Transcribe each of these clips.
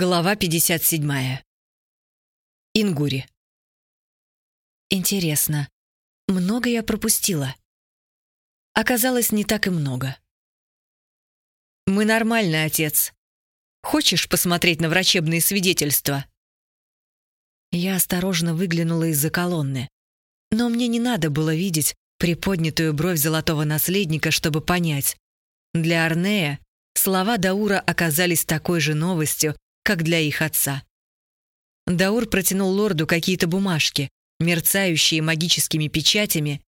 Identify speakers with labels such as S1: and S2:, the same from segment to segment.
S1: Глава 57. Ингури. Интересно, много я пропустила? Оказалось, не так и много. Мы нормальный отец. Хочешь посмотреть на врачебные свидетельства? Я осторожно выглянула из-за колонны. Но мне не надо было видеть приподнятую бровь золотого наследника, чтобы понять. Для Арнея слова Даура оказались такой же новостью, как для их отца. Даур протянул лорду какие-то бумажки, мерцающие магическими печатями,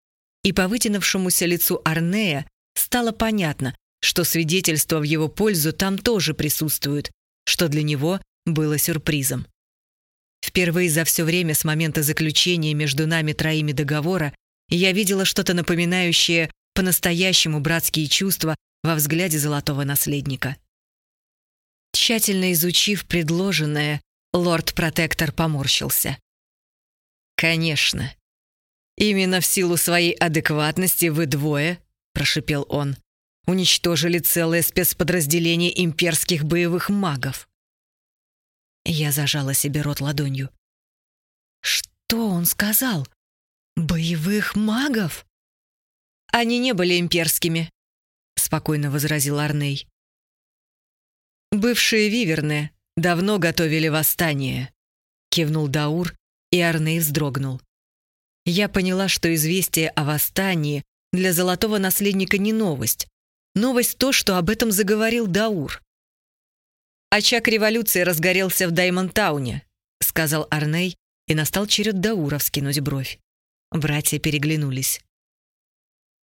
S1: и по вытянувшемуся лицу Арнея стало понятно, что свидетельства в его пользу там тоже присутствуют, что для него было сюрпризом. Впервые за все время с момента заключения между нами троими договора я видела что-то напоминающее по-настоящему братские чувства во взгляде золотого наследника. Тщательно изучив предложенное, лорд-протектор поморщился. «Конечно. Именно в силу своей адекватности вы двое, — прошипел он, — уничтожили целое спецподразделение имперских боевых магов». Я зажала себе рот ладонью. «Что он сказал? Боевых магов?» «Они не были имперскими», — спокойно возразил Арней. «Бывшие виверны давно готовили восстание», — кивнул Даур, и Арней вздрогнул. Я поняла, что известие о восстании для золотого наследника не новость. Новость то, что об этом заговорил Даур. «Очаг революции разгорелся в Даймонтауне», — сказал Арней, и настал черед Даура вскинуть бровь. Братья переглянулись.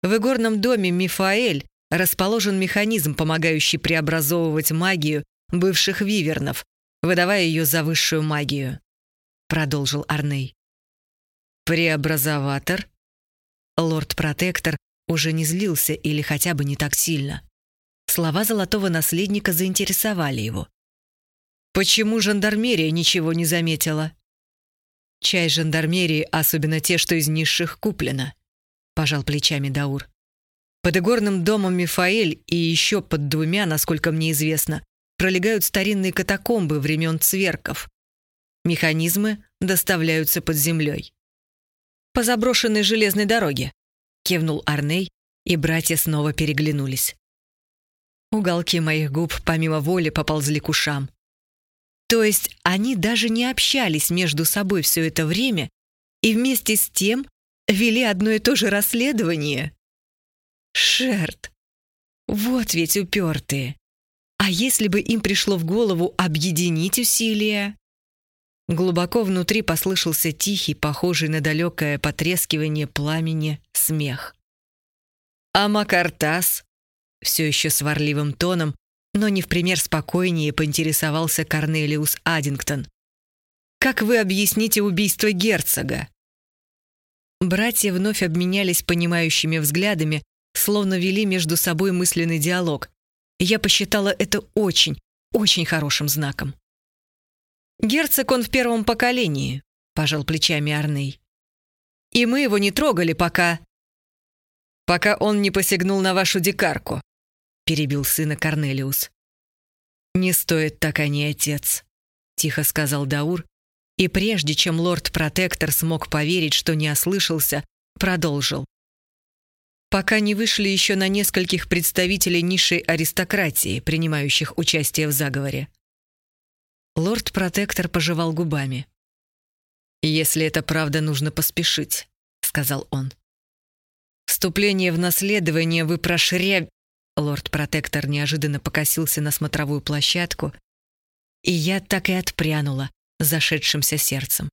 S1: В игорном доме Мифаэль расположен механизм, помогающий преобразовывать магию бывших вивернов, выдавая ее за высшую магию», — продолжил Арней. «Преобразоватор?» Лорд-протектор уже не злился или хотя бы не так сильно. Слова золотого наследника заинтересовали его. «Почему жандармерия ничего не заметила?» «Чай жандармерии, особенно те, что из низших, куплено», — пожал плечами Даур. Под игорным домом Мифаэль и еще под двумя, насколько мне известно, пролегают старинные катакомбы времен цверков. Механизмы доставляются под землей. «По заброшенной железной дороге», — кивнул Арней, и братья снова переглянулись. Уголки моих губ помимо воли поползли к ушам. То есть они даже не общались между собой все это время и вместе с тем вели одно и то же расследование? Шерт. Вот ведь упертые. А если бы им пришло в голову объединить усилия? Глубоко внутри послышался тихий, похожий на далекое потрескивание пламени, смех. А Макартас, все еще сварливым тоном, но не в пример спокойнее поинтересовался Корнелиус Аддингтон. «Как вы объясните убийство герцога?» Братья вновь обменялись понимающими взглядами, словно вели между собой мысленный диалог. Я посчитала это очень, очень хорошим знаком. «Герцог он в первом поколении», — пожал плечами Арней. «И мы его не трогали, пока...» «Пока он не посягнул на вашу дикарку», — перебил сына Корнелиус. «Не стоит так, не отец», — тихо сказал Даур, и прежде чем лорд-протектор смог поверить, что не ослышался, продолжил пока не вышли еще на нескольких представителей низшей аристократии, принимающих участие в заговоре. Лорд-протектор пожевал губами. «Если это правда, нужно поспешить», — сказал он. «Вступление в наследование вы прошря...» Лорд-протектор неожиданно покосился на смотровую площадку, и я так и отпрянула зашедшимся сердцем.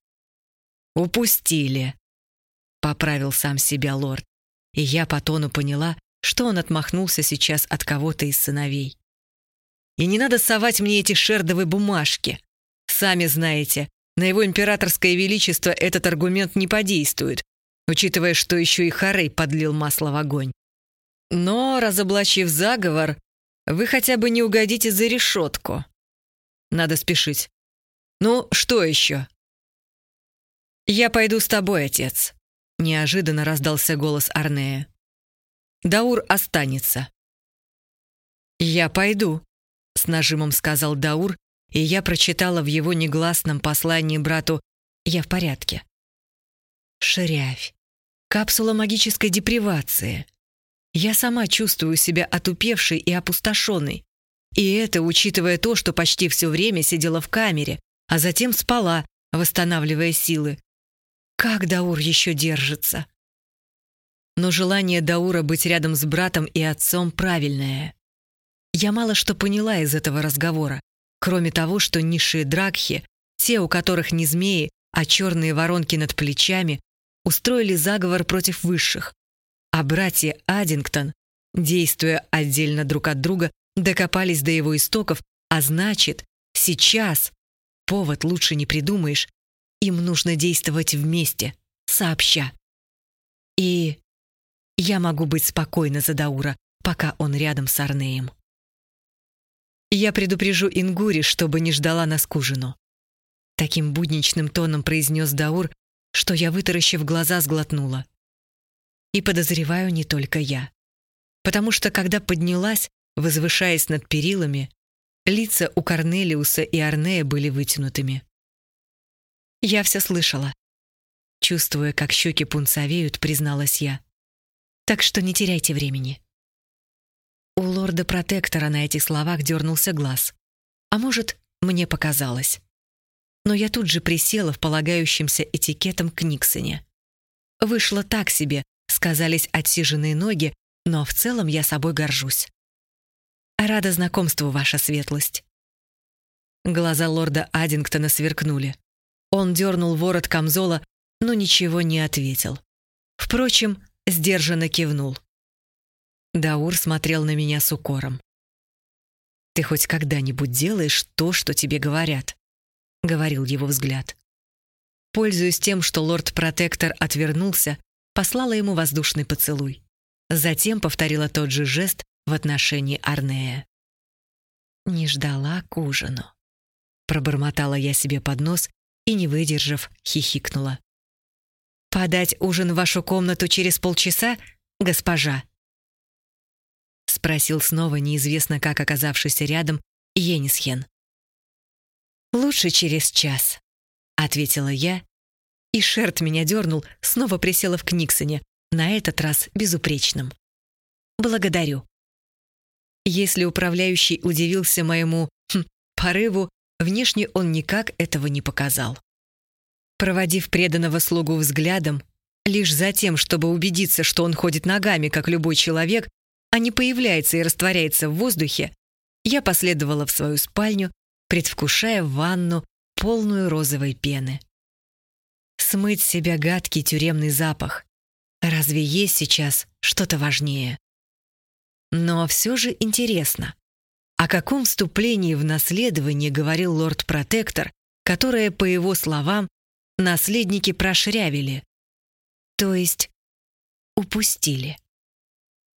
S1: «Упустили», — поправил сам себя лорд и я по тону поняла, что он отмахнулся сейчас от кого-то из сыновей. «И не надо совать мне эти шердовые бумажки. Сами знаете, на его императорское величество этот аргумент не подействует, учитывая, что еще и Харей подлил масло в огонь. Но, разоблачив заговор, вы хотя бы не угодите за решетку. Надо спешить. Ну, что еще? Я пойду с тобой, отец. Неожиданно раздался голос Арнея. «Даур останется». «Я пойду», — с нажимом сказал Даур, и я прочитала в его негласном послании брату «Я в порядке». Ширявь. Капсула магической депривации. Я сама чувствую себя отупевшей и опустошенной. И это учитывая то, что почти все время сидела в камере, а затем спала, восстанавливая силы. Как Даур еще держится? Но желание Даура быть рядом с братом и отцом правильное. Я мало что поняла из этого разговора, кроме того, что низшие дракхи, те, у которых не змеи, а черные воронки над плечами, устроили заговор против высших, а братья Аддингтон, действуя отдельно друг от друга, докопались до его истоков, а значит, сейчас, повод лучше не придумаешь, им нужно действовать вместе, сообща. И я могу быть спокойна за Даура, пока он рядом с Арнеем. Я предупрежу Ингури, чтобы не ждала нас к ужину. Таким будничным тоном произнес Даур, что я, вытаращив глаза, сглотнула. И подозреваю не только я. Потому что, когда поднялась, возвышаясь над перилами, лица у Корнелиуса и Арнея были вытянутыми. Я все слышала. Чувствуя, как щеки пунцовеют, призналась я. Так что не теряйте времени. У лорда-протектора на этих словах дернулся глаз. А может, мне показалось. Но я тут же присела в полагающемся этикетом к Никсоне. Вышло так себе, сказались отсиженные ноги, но в целом я собой горжусь. Рада знакомству, ваша светлость. Глаза лорда Аддингтона сверкнули. Он дернул ворот камзола, но ничего не ответил. Впрочем, сдержанно кивнул. Даур смотрел на меня с укором. «Ты хоть когда-нибудь делаешь то, что тебе говорят?» — говорил его взгляд. Пользуясь тем, что лорд-протектор отвернулся, послала ему воздушный поцелуй. Затем повторила тот же жест в отношении Арнея. «Не ждала к ужину», — пробормотала я себе под нос и, не выдержав, хихикнула. «Подать ужин в вашу комнату через полчаса, госпожа?» Спросил снова неизвестно как оказавшийся рядом Енисхен. «Лучше через час», — ответила я, и Шерт меня дернул, снова присела в Книксоне, на этот раз безупречным. «Благодарю». Если управляющий удивился моему хм, порыву, Внешне он никак этого не показал. Проводив преданного слугу взглядом, лишь за тем, чтобы убедиться, что он ходит ногами, как любой человек, а не появляется и растворяется в воздухе, я последовала в свою спальню, предвкушая ванну, полную розовой пены. Смыть себя гадкий тюремный запах. Разве есть сейчас что-то важнее? Но все же интересно. О каком вступлении в наследование говорил лорд-протектор, которое, по его словам, наследники прошрявили, то есть упустили.